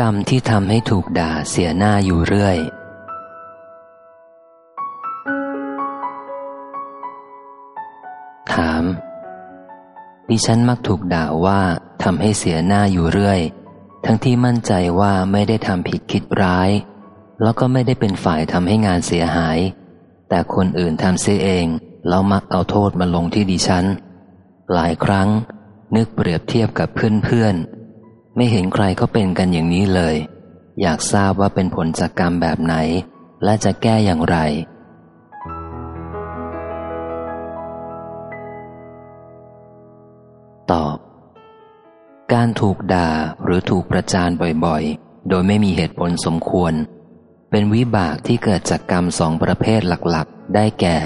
กรรมที่ทำให้ถูกด่าเสียหน้าอยู่เรื่อย ถามดิฉันมักถูกด่าว่าทำให้เสียหน้าอยู่เรื่อย ทั้งที่มั่นใจว่าไม่ได้ทำผิดคิดร้าย แล้วก็ไม่ได้เป็นฝ่ายทำให้งานเสียหาย แต่คนอื่นทำเสียเอง แล้วมักเอาโทษมาลงที่ดิฉัน หลายครั้ง นึกเปรียบเทียบกับเพื่อนๆ ไม่เห็นใครเขาเป็นกันอย่างนี้เลย อยากทราบว่าเป็นผลจากกรรมแบบไหน และจะแก้อย่างไร ตอบ การถูกด่าหรือถูกประจานบ่อยๆ โดยไม่มีเหตุผลสมควร เป็นวิบากที่เกิดจากกรรมสองประเภทหลักๆ ได้แก่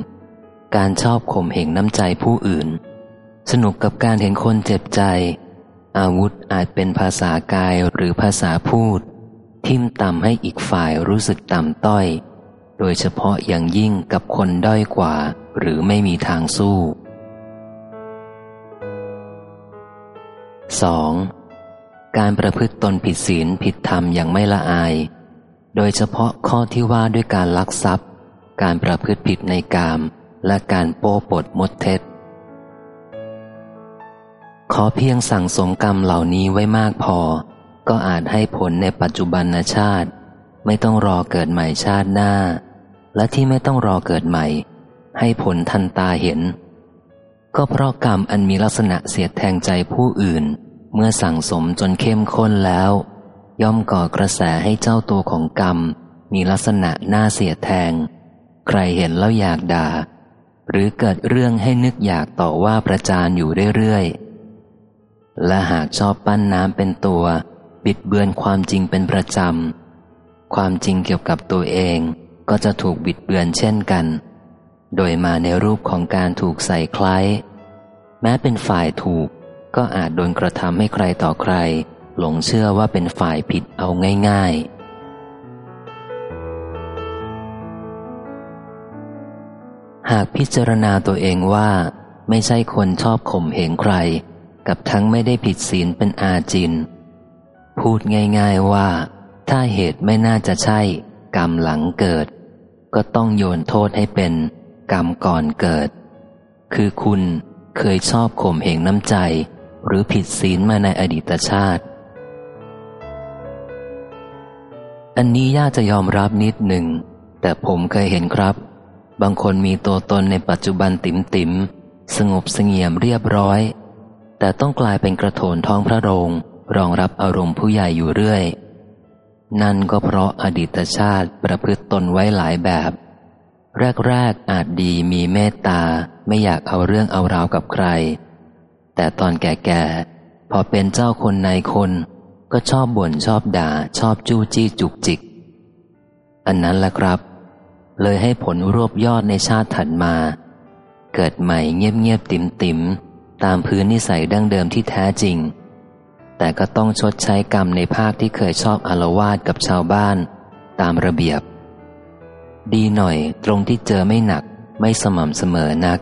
1. การชอบข่มเหงน้ำใจผู้อื่น สนุกกับการเห็นคนเจ็บใจ อาวุธอาจเป็นภาษากายหรือภาษาพูด ทิมต่ำให้อีกฝ่ายรู้สึกต่ำต้อย โดยเฉพาะอย่างยิ่งกับคนด้อยกว่า หรือไม่มีทางสู้ 2. การประพฤติตนผิดศีลผิดธรรมอย่างไม่ละอาย โดยเฉพาะข้อที่ว่าด้วยการลักทรัพย์ การประพฤติผิดในกาม และการโป้ปดมดเท็จ ขอเพียงสั่งสมกรรมเหล่านี้ไว้มากพอ ก็อาจให้ผลในปัจจุบันชาติ ไม่ต้องรอเกิดใหม่ชาติหน้า และที่ไม่ต้องรอเกิดใหม่ ให้ผลทันตาเห็น ก็เพราะกรรมอันมีลักษณะเสียดแทงใจผู้อื่น เมื่อสั่งสมจนเข้มข้นแล้ว ย่อมก่อกระแสให้เจ้าตัวของกรรม มีลักษณะน่าเสียดแทง ใครเห็นแล้วอยากด่า หรือเกิดเรื่องให้นึกอยากต่อว่าประจานอยู่เรื่อยๆ และหากชอบปั้นน้ำเป็นตัว บิดเบือนความจริงเป็นประจำ ความจริงเกี่ยวกับตัวเองก็จะถูกบิดเบือนเช่นกัน โดยมาในรูปของการถูกใส่คล้าย แม้เป็นฝ่ายถูกก็อาจโดนกระทำให้ใครต่อใคร หลงเชื่อว่าเป็นฝ่ายผิดเอาง่าย ๆหากพิจารณาตัวเองว่าไม่ใช่คนชอบข่มเหงใคร กับทั้งไม่ได้ผิดศีลเป็นอาจิน พูดง่ายๆว่า ถ้าเหตุไม่น่าจะใช่ กรรมหลังเกิด ก็ต้องโยนโทษให้เป็น กรรมก่อนเกิด คือคุณเคยชอบข่มเหงน้ำใจ หรือผิดศีลมาในอดีตชาติ อันนี้ยากจะยอมรับนิดหนึ่ง แต่ผมเคยเห็นครับ บางคนมีตัวตนในปัจจุบันติ๋มติ๋มสงบเสงี่ยมเรียบร้อย แต่ต้องกลายเป็นกระโถนท้องพระโรง รองรับอารมณ์ผู้ใหญ่อยู่เรื่อย นั่นก็เพราะอดีตชาติประพฤติตนไว้หลายแบบ แรก ๆ อาจดีมีเมตตาไม่อยากเอาเรื่องเอาราวกับใคร แต่ตอนแก่ๆ พอเป็นเจ้าคนในคนก็ชอบบ่นชอบด่าชอบจู้จี้จุกจิก อันนั้นแหละครับ เลยให้ผลรวบยอดในชาติถัดมา เกิดใหม่เงียบๆติ๋มๆ ตามพื้นนิสัยดั้งเดิมที่แท้จริง แต่ก็ต้องชดใช้กรรมในภาคที่เคยชอบอารวาสกับชาวบ้าน ตามระเบียบ ดีหน่อยตรงที่เจอไม่หนักไม่สม่ำเสมอนัก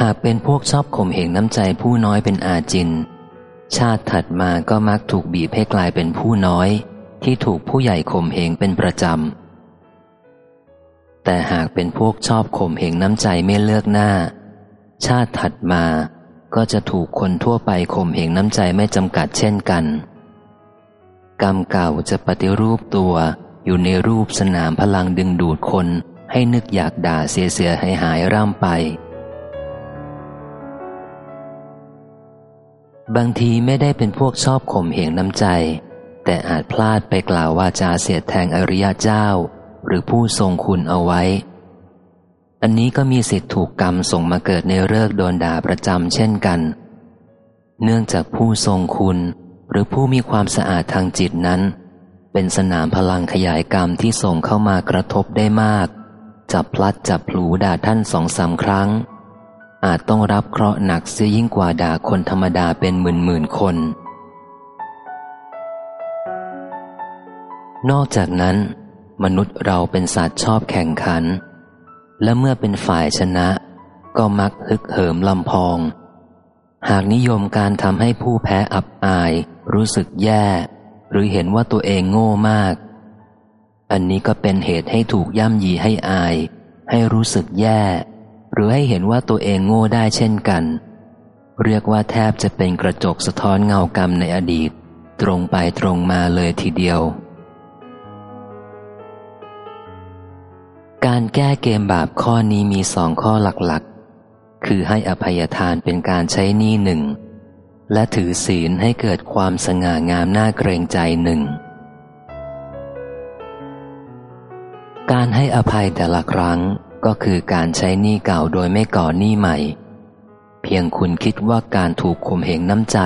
หากเป็นพวกชอบข่มเหงน้ำใจผู้น้อยเป็นอาจิน ชาติถัดมาก็มักถูกบีบให้กลายเป็นผู้น้อย ที่ถูกผู้ใหญ่ข่มเหงเป็นประจำ แต่หากเป็นพวกชอบข่มเหงน้ำใจไม่เลือกหน้า ชาติถัดมาก็จะถูกคนทั่วไปข่มเหงน้ำใจไม่จำกัดเช่นกัน กรรมเก่าจะปฏิรูปตัวอยู่ในรูปสนามพลังดึงดูดคนให้นึกอยากด่าเสียเสียหายหายร่ำไป บางทีไม่ได้เป็นพวกชอบข่มเหงน้ำใจ แต่อาจพลาดไปกล่าวว่าจาเสียดแทงอริยเจ้า หรือผู้ทรงคุณเอาไว้ อันนี้ก็มีสิทธิถูกกรรมส่งมาเกิดในเลิกโดนด่าประจำเช่นกัน เนื่องจากผู้ทรงคุณหรือผู้มีความสะอาดทางจิตนั้น เป็นสนามพลังขยายกรรมที่ส่งเข้ามากระทบได้มาก จับพลัดจับผูด่าท่านสองสามครั้ง อาจต้องรับเคราะห์หนักเสียยิ่งกว่าด่าคนธรรมดาเป็นหมื่นหมื่นคน นอกจากนั้น มนุษย์เราเป็นสัตว์ชอบแข่งขัน และเมื่อเป็นฝ่ายชนะ ก็มักฮึกเหิมลำพอง หากนิยมการทำให้ผู้แพ้อับอาย รู้สึกแย่ หรือเห็นว่าตัวเองโง่มาก อันนี้ก็เป็นเหตุให้ถูกย่ำยีให้อาย ให้รู้สึกแย่ หรือให้เห็นว่าตัวเองโง่ได้เช่นกัน เรียกว่าแทบจะเป็นกระจกสะท้อนเงากรรมในอดีต ตรงไปตรงมาเลยทีเดียว การแก้เกมบาปข้อนี้มีสองข้อหลักๆ คือให้อภัยทานเป็นการใช้หนี้หนึ่ง และถือศีลให้เกิดความสง่างามน่าเกรงใจหนึ่ง การให้อภัยแต่ละครั้งก็คือการใช้หนี้เก่าโดยไม่ก่อหนี้ใหม่ เพียงคุณคิดว่าการถูกข่มเหงน้ำใจ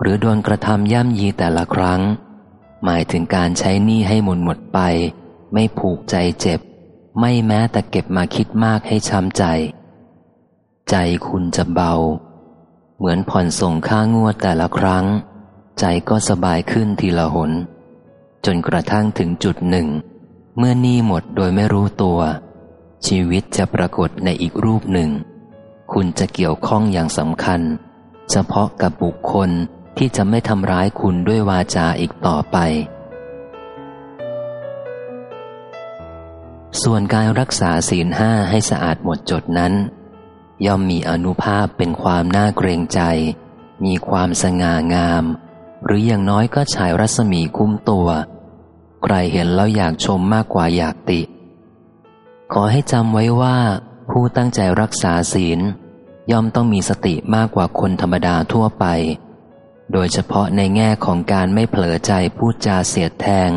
หรือโดนกระทำย่ำยีแต่ละครั้ง หมายถึงการใช้หนี้ให้หมดหมดไป ไม่ผูกใจเจ็บ ไม่แม้แต่เก็บมาคิดมากให้ช้ำใจ ใจคุณจะเบา เหมือนผ่อนส่งค่างวดแต่ละครั้ง ใจก็สบายขึ้นทีละหน จนกระทั่งถึงจุดหนึ่ง เมื่อนี่หมดโดยไม่รู้ตัว ชีวิตจะปรากฏในอีกรูปหนึ่ง คุณจะเกี่ยวข้องอย่างสำคัญ เฉพาะกับบุคคลที่จะไม่ทำร้ายคุณด้วยวาจาอีกต่อไป ส่วนการรักษาศีลห้าให้สะอาดหมดจดนั้น ย่อมมีอนุภาพเป็นความน่าเกรงใจ มีความสง่างาม หรืออย่างน้อยก็ฉายรัศมีคุ้มตัว ใครเห็นแล้วอยากชมมากกว่าอยากติ ขอให้จำไว้ว่า ผู้ตั้งใจรักษาศีล ย่อมต้องมีสติมากกว่าคนธรรมดาทั่วไป โดยเฉพาะในแง่ของการไม่เผลอใจพูดจาเสียดแทง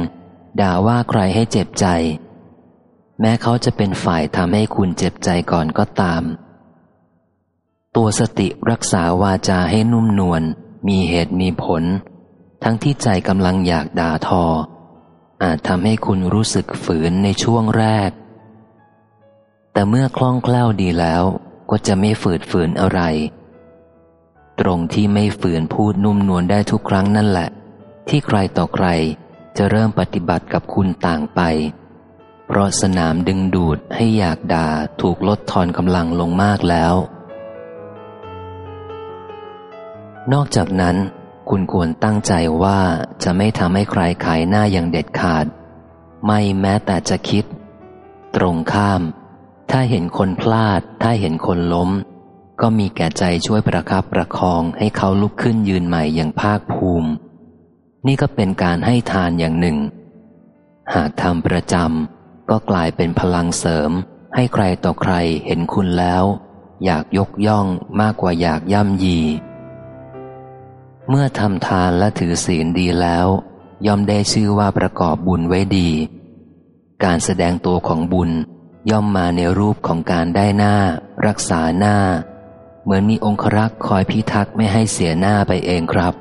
ด่าว่าใครให้เจ็บใจ แม้เขาจะเป็นฝ่ายทำให้คุณเจ็บใจก่อนก็ตาม ตัวสติรักษาวาจาให้นุ่มนวลมีเหตุมีผล ทั้งที่ใจกำลังอยากด่าทอ อาจทำให้คุณรู้สึกฝืนในช่วงแรก แต่เมื่อคล่องแคล่วดีแล้วก็จะไม่ฝืดฝืนอะไร ตรงที่ไม่ฝืนพูดนุ่มนวลได้ทุกครั้งนั่นแหละ ที่ใครต่อใครจะเริ่มปฏิบัติกับคุณต่างไป เพราะสนามดึงดูดให้อยากด่าถูกลดทอนกำลังลงมากแล้ว นอกจากนั้น คุณควรตั้งใจว่าจะไม่ทำให้ใครขายหน้าอย่างเด็ดขาด ไม่แม้แต่จะคิด ตรงข้าม ถ้าเห็นคนพลาด ถ้าเห็นคนล้ม ก็มีแก่ใจช่วยประคับประคองให้เขาลุกขึ้นยืนใหม่อย่างภาคภูมิ นี่ก็เป็นการให้ทานอย่างหนึ่ง หากทำประจำ ก็กลายเป็นพลังเสริม ให้ใครต่อใครเห็นคุณแล้ว อยากยกย่องมากกว่าอยากย่ำยี เมื่อทำทานและถือศีลดีแล้ว ย่อมได้ชื่อว่าประกอบบุญไว้ดี การแสดงตัวของบุญย่อมมาในรูปของการได้หน้า รักษาหน้า เหมือนมีองครักษ์คอยพิทักษ์ไม่ให้เสียหน้าไปเองครับ